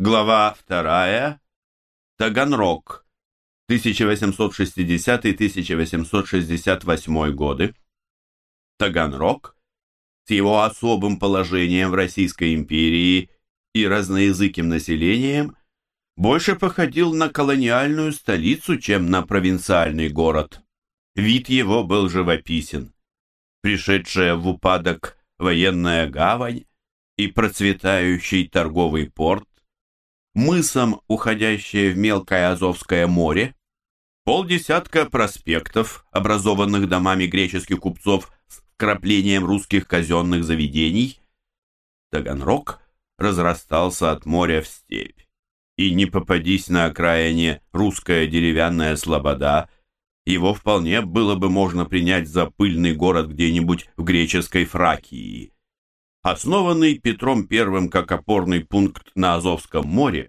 Глава 2. Таганрог. 1860-1868 годы. Таганрог с его особым положением в Российской империи и разноязыким населением больше походил на колониальную столицу, чем на провинциальный город. Вид его был живописен. Пришедшая в упадок военная гавань и процветающий торговый порт, мысом, уходящее в мелкое Азовское море, полдесятка проспектов, образованных домами греческих купцов с вкраплением русских казенных заведений. Таганрог разрастался от моря в степь, и не попадись на окраине русская деревянная слобода, его вполне было бы можно принять за пыльный город где-нибудь в греческой Фракии. Основанный Петром I как опорный пункт на Азовском море,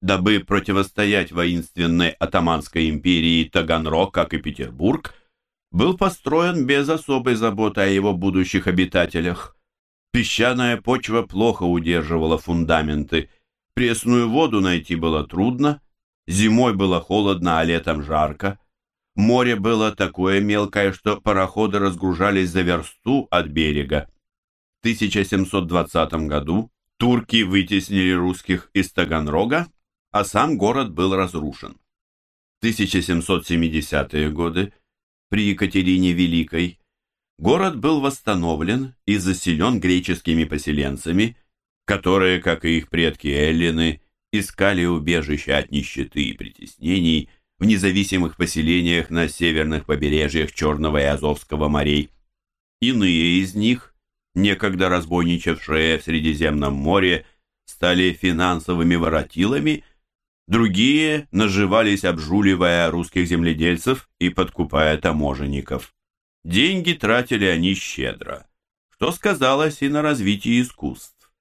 дабы противостоять воинственной Атаманской империи Таганрог, как и Петербург, был построен без особой заботы о его будущих обитателях. Песчаная почва плохо удерживала фундаменты, пресную воду найти было трудно, зимой было холодно, а летом жарко. Море было такое мелкое, что пароходы разгружались за версту от берега. В 1720 году турки вытеснили русских из Таганрога а сам город был разрушен. В 1770-е годы при Екатерине Великой город был восстановлен и заселен греческими поселенцами, которые, как и их предки эллины, искали убежища от нищеты и притеснений в независимых поселениях на северных побережьях Черного и Азовского морей. Иные из них, некогда разбойничавшие в Средиземном море, стали финансовыми воротилами Другие наживались, обжуливая русских земледельцев и подкупая таможенников. Деньги тратили они щедро, что сказалось и на развитии искусств.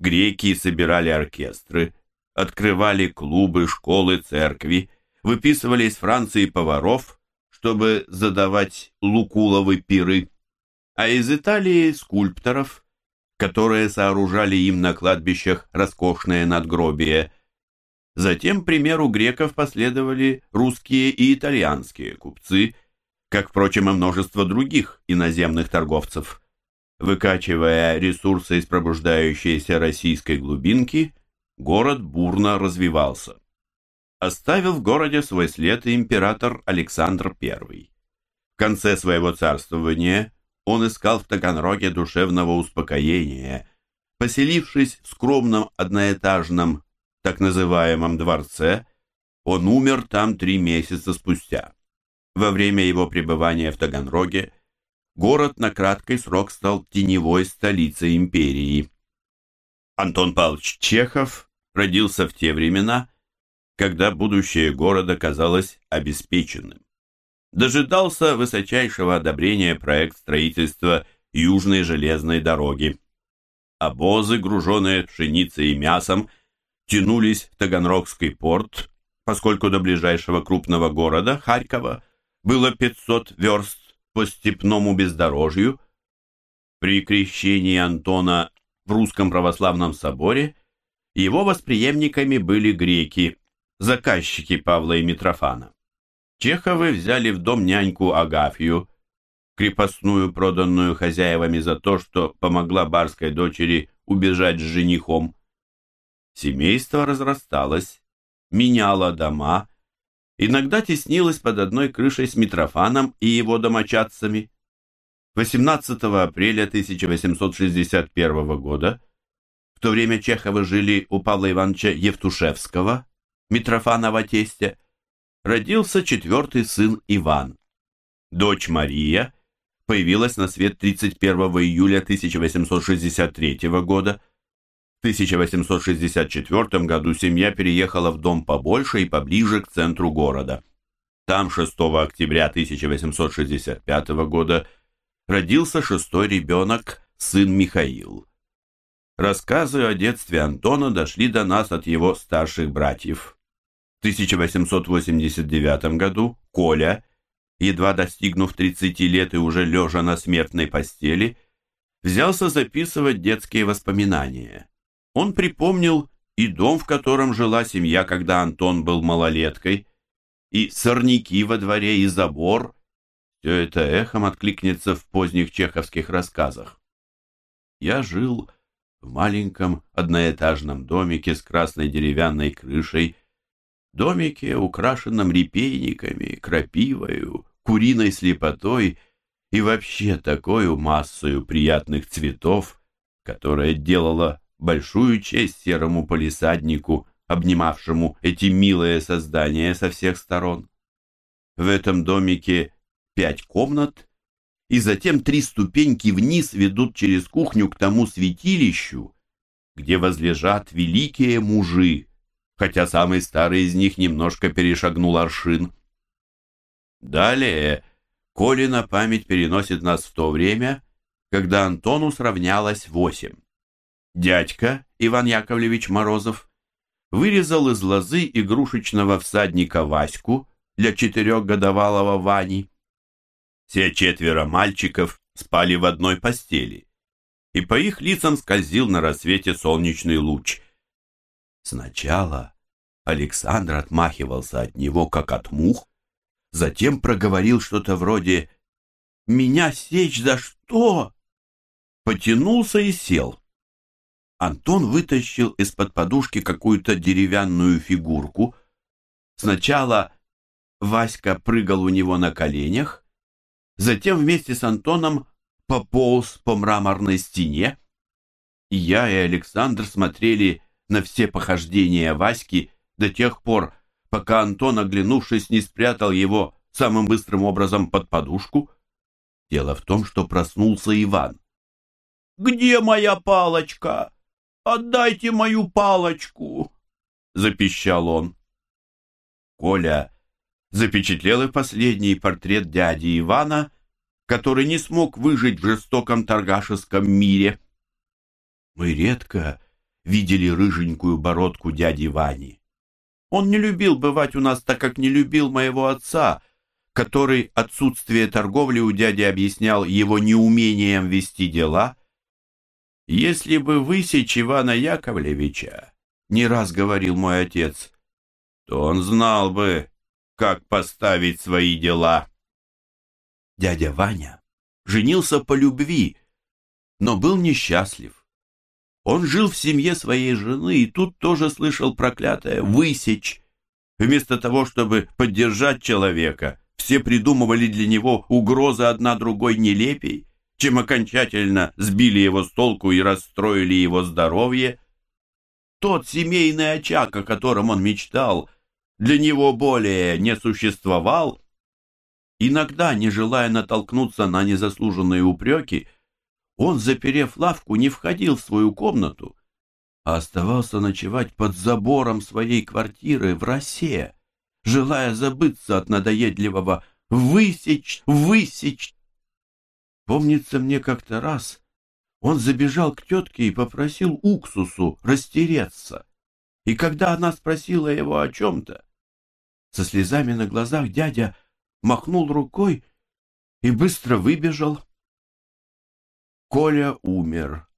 Греки собирали оркестры, открывали клубы, школы, церкви, выписывали из Франции поваров, чтобы задавать лукуловы пиры, а из Италии скульпторов, которые сооружали им на кладбищах роскошные надгробия – Затем, примеру греков, последовали русские и итальянские купцы, как, впрочем, и множество других иноземных торговцев. Выкачивая ресурсы из пробуждающейся российской глубинки, город бурно развивался. Оставил в городе свой след император Александр I. В конце своего царствования он искал в Таганроге душевного успокоения, поселившись в скромном одноэтажном так называемом дворце, он умер там три месяца спустя. Во время его пребывания в Таганроге город на краткий срок стал теневой столицей империи. Антон Павлович Чехов родился в те времена, когда будущее города казалось обеспеченным. Дожидался высочайшего одобрения проект строительства Южной железной дороги. Обозы, груженные пшеницей и мясом, тянулись в Таганрогский порт, поскольку до ближайшего крупного города, Харькова, было 500 верст по степному бездорожью. При крещении Антона в Русском православном соборе его восприемниками были греки, заказчики Павла и Митрофана. Чеховы взяли в дом няньку Агафью, крепостную, проданную хозяевами за то, что помогла барской дочери убежать с женихом. Семейство разрасталось, меняло дома, иногда теснилось под одной крышей с Митрофаном и его домочадцами. 18 апреля 1861 года, в то время Чеховы жили у Павла Ивановича Евтушевского, Митрофанова тестя, родился четвертый сын Иван. Дочь Мария появилась на свет 31 июля 1863 года, 1864 году семья переехала в дом побольше и поближе к центру города. Там 6 октября 1865 года родился шестой ребенок, сын Михаил. Рассказы о детстве Антона дошли до нас от его старших братьев. В 1889 году Коля, едва достигнув 30 лет и уже лежа на смертной постели, взялся записывать детские воспоминания он припомнил и дом, в котором жила семья, когда Антон был малолеткой, и сорняки во дворе, и забор. Все это эхом откликнется в поздних чеховских рассказах. Я жил в маленьком одноэтажном домике с красной деревянной крышей, домике, украшенном репейниками, крапивою, куриной слепотой и вообще такой массою приятных цветов, которая делала большую честь серому полисаднику, обнимавшему эти милые создания со всех сторон. В этом домике пять комнат, и затем три ступеньки вниз ведут через кухню к тому святилищу, где возлежат великие мужи, хотя самый старый из них немножко перешагнул аршин. Далее Колина память переносит нас в то время, когда Антону сравнялось восемь. Дядька Иван Яковлевич Морозов вырезал из лозы игрушечного всадника Ваську для четырехгодовалого Вани. Все четверо мальчиков спали в одной постели, и по их лицам скользил на рассвете солнечный луч. Сначала Александр отмахивался от него, как от мух, затем проговорил что-то вроде «Меня сечь за что?» Потянулся и сел. Антон вытащил из-под подушки какую-то деревянную фигурку. Сначала Васька прыгал у него на коленях, затем вместе с Антоном пополз по мраморной стене. И я и Александр смотрели на все похождения Васьки до тех пор, пока Антон, оглянувшись, не спрятал его самым быстрым образом под подушку. Дело в том, что проснулся Иван. «Где моя палочка?» «Отдайте мою палочку!» — запищал он. Коля запечатлел и последний портрет дяди Ивана, который не смог выжить в жестоком торгашеском мире. Мы редко видели рыженькую бородку дяди Вани. Он не любил бывать у нас, так как не любил моего отца, который отсутствие торговли у дяди объяснял его неумением вести дела если бы высечь Ивана Яковлевича, не раз говорил мой отец, то он знал бы, как поставить свои дела. Дядя Ваня женился по любви, но был несчастлив. Он жил в семье своей жены и тут тоже слышал проклятое «высечь». Вместо того, чтобы поддержать человека, все придумывали для него угрозы одна другой нелепей чем окончательно сбили его с толку и расстроили его здоровье. Тот семейный очаг, о котором он мечтал, для него более не существовал. Иногда, не желая натолкнуться на незаслуженные упреки, он, заперев лавку, не входил в свою комнату, а оставался ночевать под забором своей квартиры в росе, желая забыться от надоедливого «высечь, высечь, Помнится мне как-то раз, он забежал к тетке и попросил уксусу растереться. И когда она спросила его о чем-то, со слезами на глазах дядя махнул рукой и быстро выбежал. Коля умер,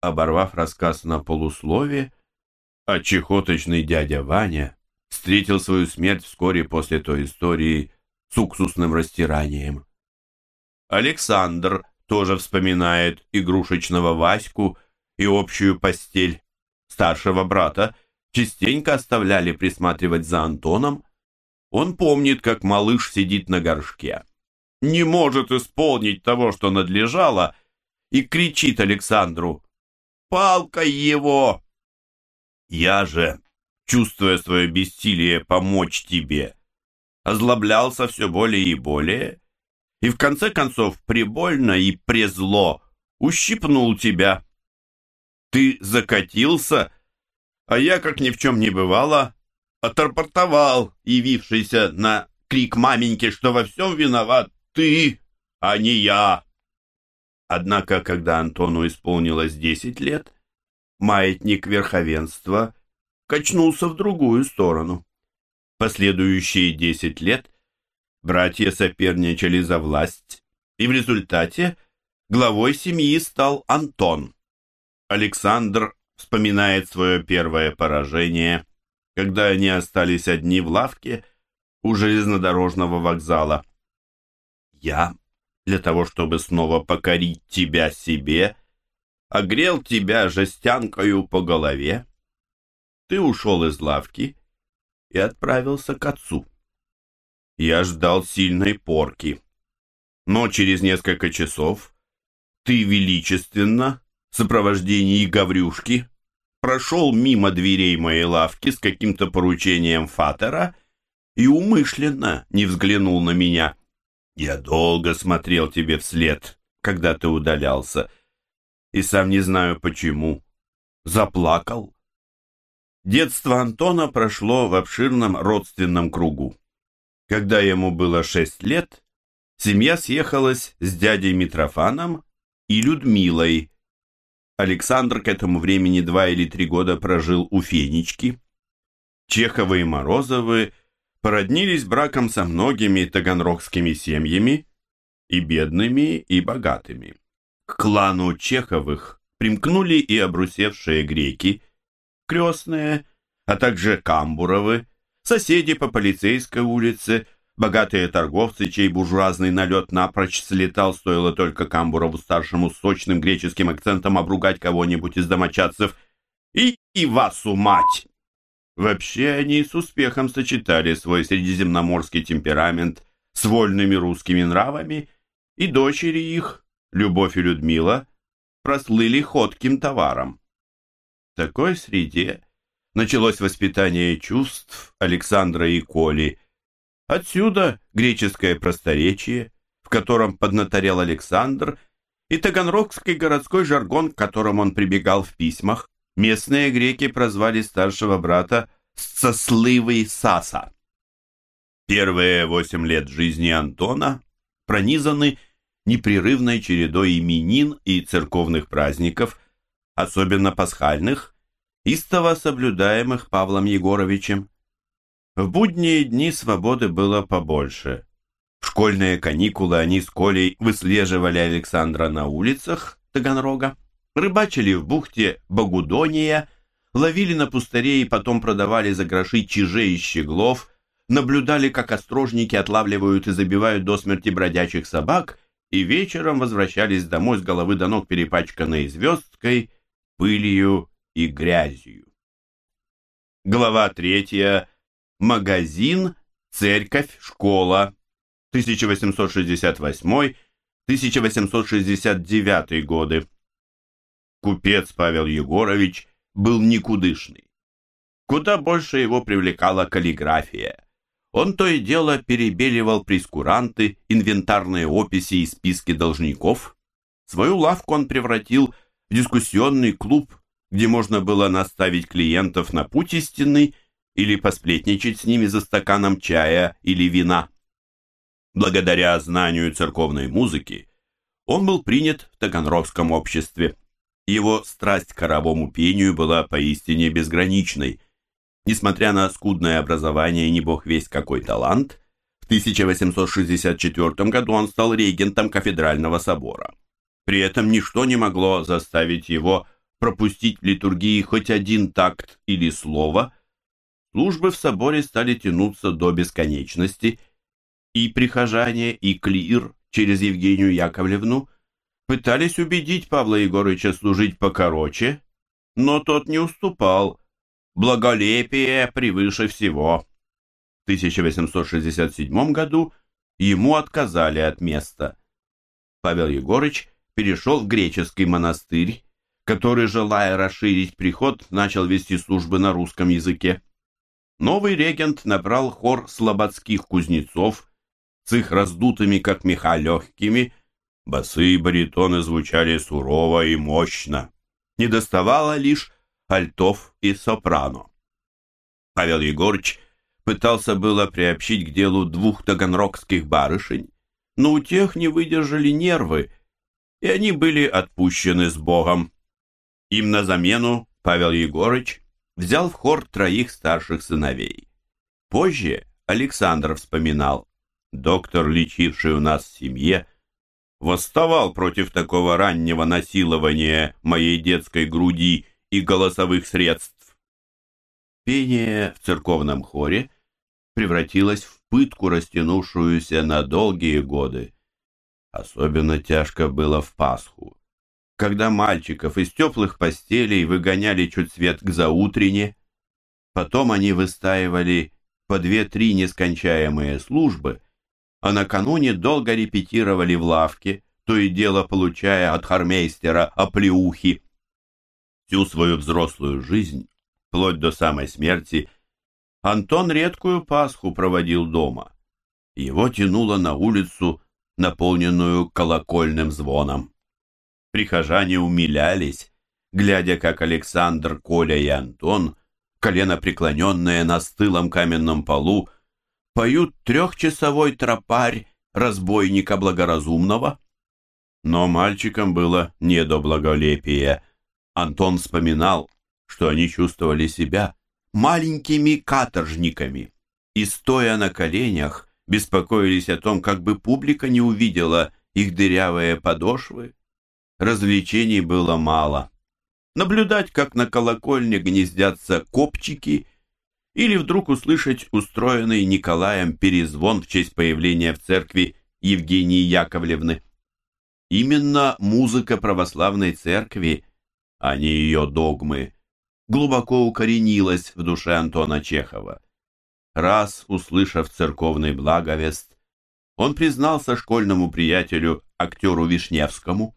оборвав рассказ на полуслове, а чехоточный дядя Ваня встретил свою смерть вскоре после той истории с уксусным растиранием. Александр тоже вспоминает игрушечного Ваську и общую постель. Старшего брата частенько оставляли присматривать за Антоном. Он помнит, как малыш сидит на горшке. Не может исполнить того, что надлежало, и кричит Александру «Палкой его!» Я же, чувствуя свое бессилие помочь тебе, озлоблялся все более и более и в конце концов прибольно и презло ущипнул тебя. Ты закатился, а я, как ни в чем не бывало, отрапортовал, явившийся на крик маменьки, что во всем виноват ты, а не я. Однако, когда Антону исполнилось десять лет, маятник верховенства качнулся в другую сторону. Последующие десять лет Братья соперничали за власть, и в результате главой семьи стал Антон. Александр вспоминает свое первое поражение, когда они остались одни в лавке у железнодорожного вокзала. «Я, для того, чтобы снова покорить тебя себе, огрел тебя жестянкою по голове. Ты ушел из лавки и отправился к отцу. Я ждал сильной порки, но через несколько часов ты величественно, в сопровождении Гаврюшки, прошел мимо дверей моей лавки с каким-то поручением Фатера и умышленно не взглянул на меня. Я долго смотрел тебе вслед, когда ты удалялся, и сам не знаю почему. Заплакал. Детство Антона прошло в обширном родственном кругу. Когда ему было шесть лет, семья съехалась с дядей Митрофаном и Людмилой. Александр к этому времени два или три года прожил у Фенечки. Чеховы и Морозовы породнились браком со многими таганрогскими семьями, и бедными, и богатыми. К клану Чеховых примкнули и обрусевшие греки, крестные, а также Камбуровы, соседи по полицейской улице, богатые торговцы, чей буржуазный налет напрочь слетал, стоило только Камбурову-старшему сочным греческим акцентом обругать кого-нибудь из домочадцев. И, и васу мать! Вообще они с успехом сочетали свой средиземноморский темперамент с вольными русскими нравами, и дочери их, Любовь и Людмила, прослыли ходким товаром. В такой среде началось воспитание чувств Александра и Коли. Отсюда греческое просторечие, в котором поднаторел Александр, и таганрогский городской жаргон, к которому он прибегал в письмах. Местные греки прозвали старшего брата «Сосливый Саса». Первые восемь лет жизни Антона пронизаны непрерывной чередой именин и церковных праздников, особенно пасхальных, истово соблюдаемых Павлом Егоровичем. В будние дни свободы было побольше. В школьные каникулы они с Колей выслеживали Александра на улицах Таганрога, рыбачили в бухте Богудония, ловили на пустыре и потом продавали за гроши чижей и щеглов, наблюдали, как острожники отлавливают и забивают до смерти бродячих собак и вечером возвращались домой с головы до ног перепачканной звездкой, пылью и грязью. Глава третья. Магазин, церковь, школа. 1868-1869 годы. Купец Павел Егорович был никудышный. Куда больше его привлекала каллиграфия. Он то и дело перебеливал прескуранты, инвентарные описи и списки должников. Свою лавку он превратил в дискуссионный клуб где можно было наставить клиентов на путь истинный или посплетничать с ними за стаканом чая или вина. Благодаря знанию церковной музыки он был принят в Таганрогском обществе. Его страсть к хоровому пению была поистине безграничной. Несмотря на скудное образование и не бог весть какой талант, в 1864 году он стал регентом кафедрального собора. При этом ничто не могло заставить его пропустить в литургии хоть один такт или слово, службы в соборе стали тянуться до бесконечности, и прихожане, и клир через Евгению Яковлевну пытались убедить Павла Егоровича служить покороче, но тот не уступал. Благолепие превыше всего. В 1867 году ему отказали от места. Павел Егорыч перешел в греческий монастырь который, желая расширить приход, начал вести службы на русском языке. Новый регент набрал хор слободских кузнецов с их раздутыми, как меха, легкими. Басы и баритоны звучали сурово и мощно. Не доставало лишь альтов и сопрано. Павел Егорыч пытался было приобщить к делу двух таганрогских барышень, но у тех не выдержали нервы, и они были отпущены с Богом. Им на замену Павел Егорыч взял в хор троих старших сыновей. Позже Александр вспоминал, доктор, лечивший у нас в семье, восставал против такого раннего насилования моей детской груди и голосовых средств. Пение в церковном хоре превратилось в пытку, растянувшуюся на долгие годы. Особенно тяжко было в Пасху, когда мальчиков из теплых постелей выгоняли чуть свет к заутрене, потом они выстаивали по две-три нескончаемые службы, а накануне долго репетировали в лавке, то и дело получая от хармейстера оплеухи. Всю свою взрослую жизнь, вплоть до самой смерти, Антон редкую Пасху проводил дома. Его тянуло на улицу, наполненную колокольным звоном. Прихожане умилялись, глядя, как Александр, Коля и Антон колено преклоненные на стылом каменном полу, поют трехчасовой тропарь разбойника благоразумного. Но мальчикам было не до благолепия. Антон вспоминал, что они чувствовали себя маленькими каторжниками и, стоя на коленях, беспокоились о том, как бы публика не увидела их дырявые подошвы. Развлечений было мало наблюдать, как на колокольне гнездятся копчики, или вдруг услышать устроенный Николаем перезвон в честь появления в церкви Евгении Яковлевны. Именно музыка православной церкви, а не ее догмы, глубоко укоренилась в душе Антона Чехова. Раз, услышав церковный благовест, он признался школьному приятелю, актеру Вишневскому,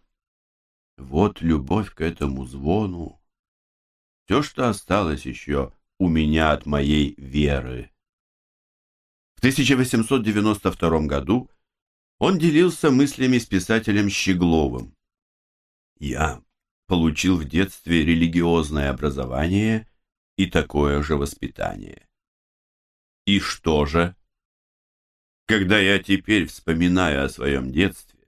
вот любовь к этому звону. Все, что осталось еще у меня от моей веры. В 1892 году он делился мыслями с писателем Щегловым. «Я получил в детстве религиозное образование и такое же воспитание. И что же? Когда я теперь вспоминаю о своем детстве,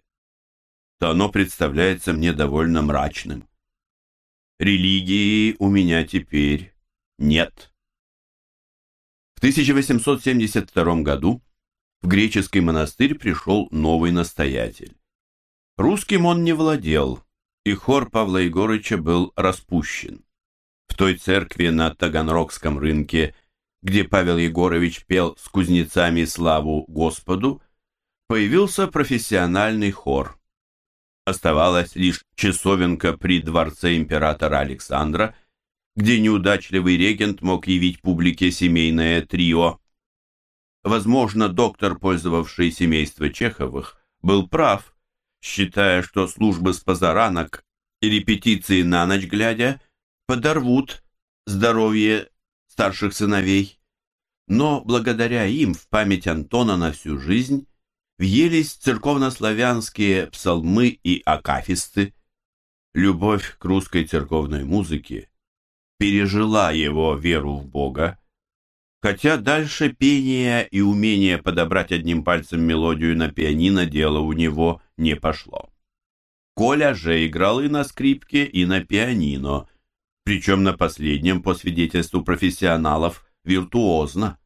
то оно представляется мне довольно мрачным. Религии у меня теперь нет. В 1872 году в греческий монастырь пришел новый настоятель. Русским он не владел, и хор Павла Егорыча был распущен. В той церкви на Таганрогском рынке, где Павел Егорович пел с кузнецами славу Господу, появился профессиональный хор. Оставалась лишь часовенка при дворце императора Александра, где неудачливый регент мог явить публике семейное трио. Возможно, доктор, пользовавший семейство Чеховых, был прав, считая, что службы с позаранок и репетиции на ночь глядя подорвут здоровье старших сыновей. Но благодаря им в память Антона на всю жизнь въелись церковнославянские псалмы и акафисты. Любовь к русской церковной музыке пережила его веру в Бога, хотя дальше пение и умение подобрать одним пальцем мелодию на пианино дело у него не пошло. Коля же играл и на скрипке, и на пианино, причем на последнем, по свидетельству профессионалов, виртуозно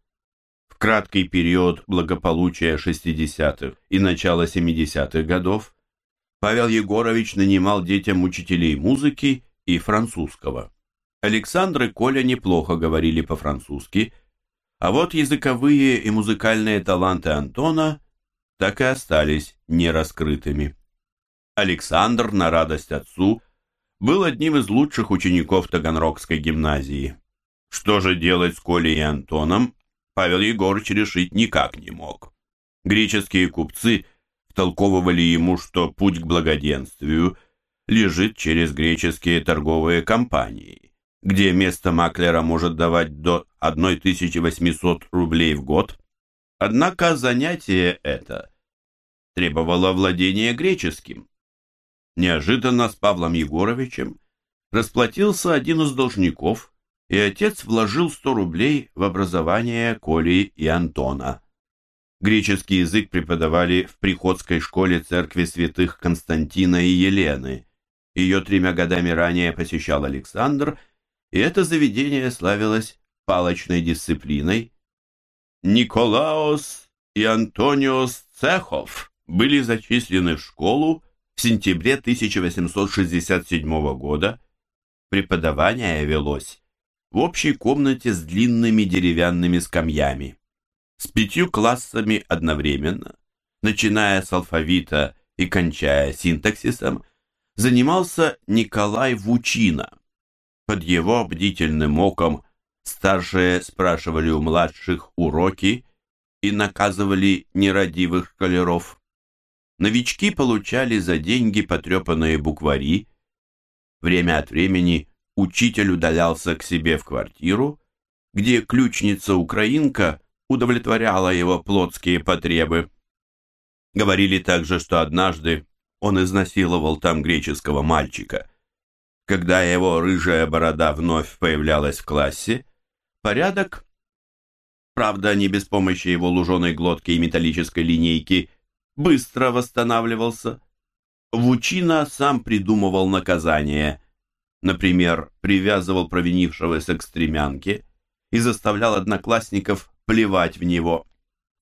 краткий период благополучия 60-х и начала 70-х годов Павел Егорович нанимал детям учителей музыки и французского. Александр и Коля неплохо говорили по-французски, а вот языковые и музыкальные таланты Антона так и остались нераскрытыми. Александр, на радость отцу, был одним из лучших учеников Таганрогской гимназии. Что же делать с Колей и Антоном, Павел Егорович решить никак не мог. Греческие купцы втолковывали ему, что путь к благоденствию лежит через греческие торговые компании, где место маклера может давать до 1800 рублей в год. Однако занятие это требовало владения греческим. Неожиданно с Павлом Егоровичем расплатился один из должников, и отец вложил 100 рублей в образование Коли и Антона. Греческий язык преподавали в приходской школе церкви святых Константина и Елены. Ее тремя годами ранее посещал Александр, и это заведение славилось палочной дисциплиной. Николаос и Антониос Цехов были зачислены в школу в сентябре 1867 года, Преподавание велось в общей комнате с длинными деревянными скамьями, с пятью классами одновременно, начиная с алфавита и кончая синтаксисом, занимался Николай Вучина. Под его бдительным оком старшие спрашивали у младших уроки и наказывали нерадивых школяров. Новички получали за деньги потрепанные буквари. Время от времени учитель удалялся к себе в квартиру, где ключница-украинка удовлетворяла его плотские потребы. Говорили также, что однажды он изнасиловал там греческого мальчика. Когда его рыжая борода вновь появлялась в классе, порядок, правда, не без помощи его луженой глотки и металлической линейки, быстро восстанавливался. Вучина сам придумывал наказание – Например, привязывал провинившегося к стремянке и заставлял одноклассников плевать в него.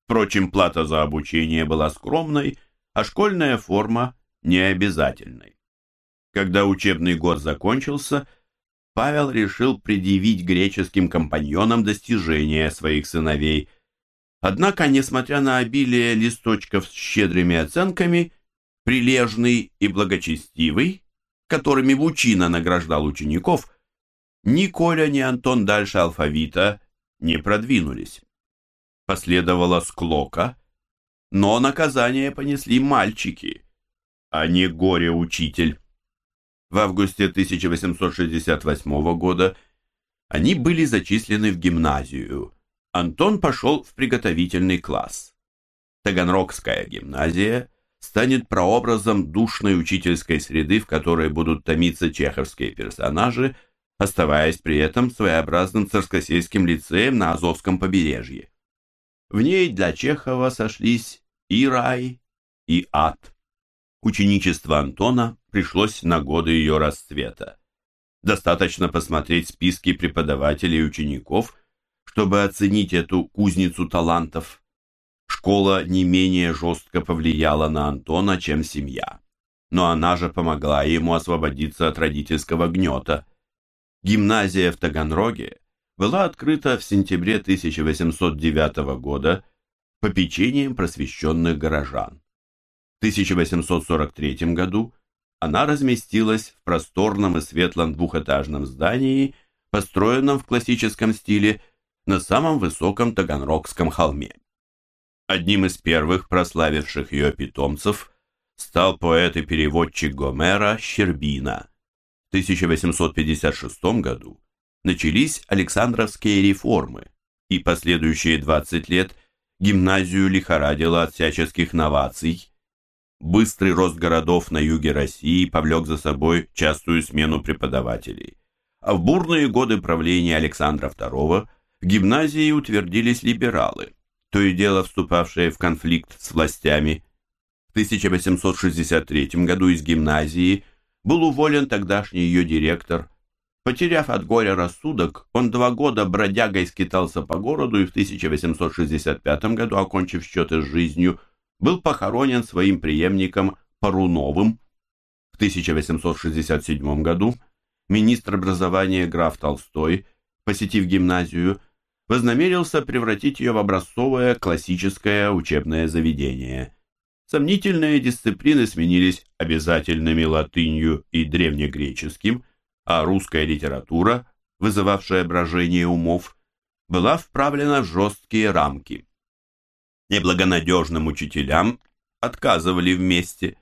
Впрочем, плата за обучение была скромной, а школьная форма необязательной. Когда учебный год закончился, Павел решил предъявить греческим компаньонам достижения своих сыновей. Однако, несмотря на обилие листочков с щедрыми оценками, прилежный и благочестивый, которыми Вучина награждал учеников, ни Коля, ни Антон дальше алфавита не продвинулись. Последовала склока, но наказание понесли мальчики, а не горе-учитель. В августе 1868 года они были зачислены в гимназию. Антон пошел в приготовительный класс. Таганрогская гимназия – станет прообразом душной учительской среды, в которой будут томиться чеховские персонажи, оставаясь при этом своеобразным царскосельским лицеем на Азовском побережье. В ней для Чехова сошлись и рай, и ад. Ученичество Антона пришлось на годы ее расцвета. Достаточно посмотреть списки преподавателей и учеников, чтобы оценить эту кузницу талантов. Школа не менее жестко повлияла на Антона, чем семья. Но она же помогла ему освободиться от родительского гнета. Гимназия в Таганроге была открыта в сентябре 1809 года попечением просвещенных горожан. В 1843 году она разместилась в просторном и светлом двухэтажном здании, построенном в классическом стиле на самом высоком Таганрогском холме. Одним из первых прославивших ее питомцев стал поэт и переводчик Гомера Щербина. В 1856 году начались Александровские реформы, и последующие 20 лет гимназию лихорадило от всяческих новаций. Быстрый рост городов на юге России повлек за собой частую смену преподавателей. А в бурные годы правления Александра II в гимназии утвердились либералы то и дело вступавшие в конфликт с властями. В 1863 году из гимназии был уволен тогдашний ее директор. Потеряв от горя рассудок, он два года бродягой скитался по городу и в 1865 году, окончив счеты с жизнью, был похоронен своим преемником Паруновым. В 1867 году министр образования граф Толстой, посетив гимназию, вознамерился превратить ее в образцовое классическое учебное заведение. Сомнительные дисциплины сменились обязательными латынью и древнегреческим, а русская литература, вызывавшая брожение умов, была вправлена в жесткие рамки. Неблагонадежным учителям отказывали вместе.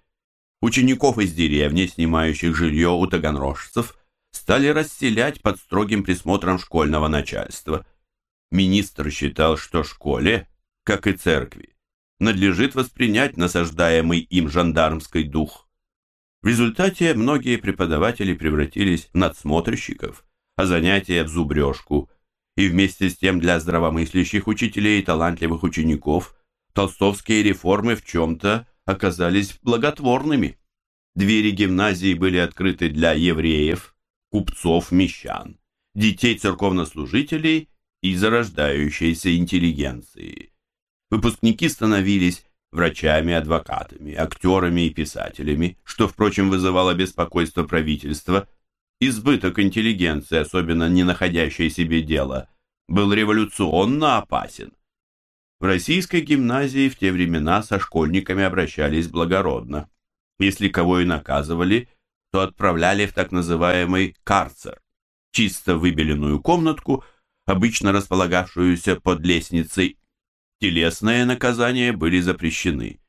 Учеников из деревни, снимающих жилье у таганрожцев, стали расселять под строгим присмотром школьного начальства – Министр считал, что школе, как и церкви, надлежит воспринять насаждаемый им жандармский дух. В результате многие преподаватели превратились в надсмотрщиков, а занятия в зубрежку, и вместе с тем для здравомыслящих учителей и талантливых учеников толстовские реформы в чем-то оказались благотворными. Двери гимназии были открыты для евреев, купцов, мещан, детей церковнослужителей и зарождающейся интеллигенции. Выпускники становились врачами, адвокатами, актерами и писателями, что, впрочем, вызывало беспокойство правительства. избыток интеллигенции, особенно не находящей себе дела, был революционно опасен. В российской гимназии в те времена со школьниками обращались благородно. Если кого и наказывали, то отправляли в так называемый карцер, чисто выбеленную комнатку, обычно располагавшуюся под лестницей. Телесные наказания были запрещены.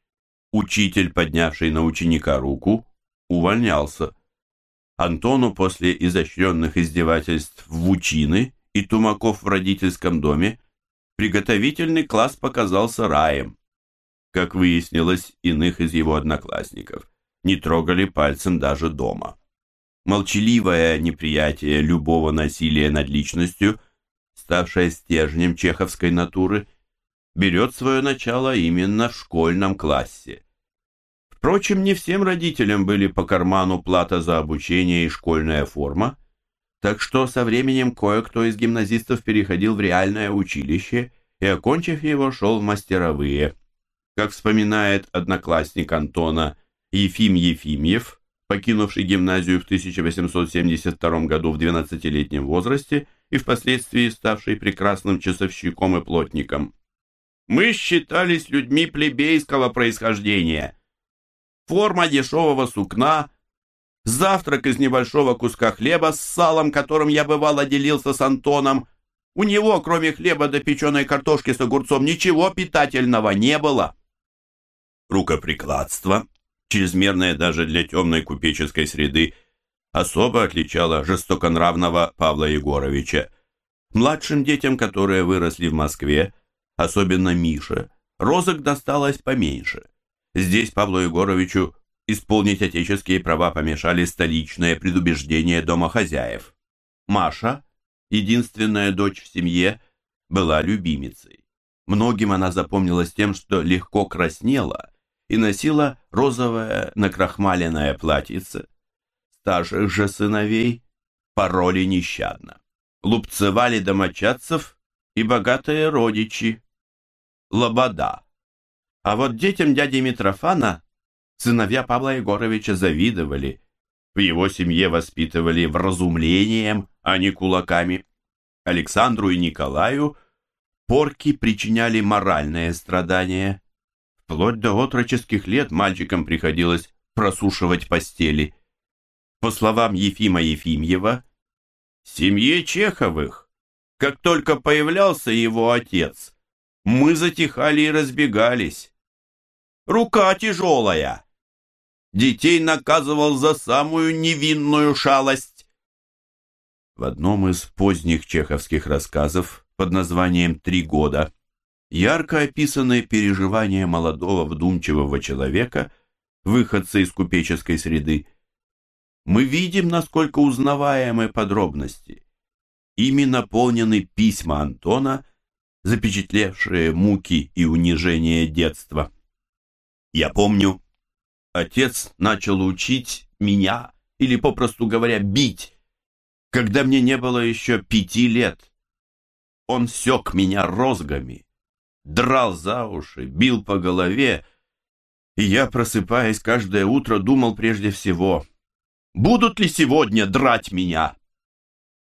Учитель, поднявший на ученика руку, увольнялся. Антону после изощренных издевательств в учины и тумаков в родительском доме приготовительный класс показался раем. Как выяснилось, иных из его одноклассников не трогали пальцем даже дома. Молчаливое неприятие любого насилия над личностью, ставшее стержнем чеховской натуры, берет свое начало именно в школьном классе. Впрочем, не всем родителям были по карману плата за обучение и школьная форма, так что со временем кое-кто из гимназистов переходил в реальное училище и, окончив его, шел в мастеровые. Как вспоминает одноклассник Антона Ефим Ефимьев, покинувший гимназию в 1872 году в 12-летнем возрасте и впоследствии ставший прекрасным часовщиком и плотником. «Мы считались людьми плебейского происхождения», форма дешевого сукна, завтрак из небольшого куска хлеба с салом, которым я бывало делился с Антоном. У него, кроме хлеба до печеной картошки с огурцом, ничего питательного не было. Рукоприкладство, чрезмерное даже для темной купеческой среды, особо отличало жестоконравного Павла Егоровича. Младшим детям, которые выросли в Москве, особенно Мише, розок досталось поменьше – Здесь Павлу Егоровичу исполнить отеческие права помешали столичные предубеждения домохозяев. Маша, единственная дочь в семье, была любимицей. Многим она запомнилась тем, что легко краснела и носила розовое накрахмаленное платьице. Старших же сыновей пароли нещадно. Лупцевали домочадцев и богатые родичи. Лобода а вот детям дяди Митрофана сыновья Павла Егоровича завидовали. В его семье воспитывали вразумлением, а не кулаками. Александру и Николаю порки причиняли моральные страдания. Вплоть до отроческих лет мальчикам приходилось просушивать постели. По словам Ефима Ефимьева, семье Чеховых, как только появлялся его отец, мы затихали и разбегались. Рука тяжелая. Детей наказывал за самую невинную шалость. В одном из поздних чеховских рассказов под названием «Три года» ярко описаны переживания молодого вдумчивого человека, выходца из купеческой среды. Мы видим, насколько узнаваемы подробности. Ими наполнены письма Антона, запечатлевшие муки и унижение детства. Я помню, отец начал учить меня, или, попросту говоря, бить, когда мне не было еще пяти лет. Он сек меня розгами, драл за уши, бил по голове, и я, просыпаясь каждое утро, думал прежде всего, будут ли сегодня драть меня?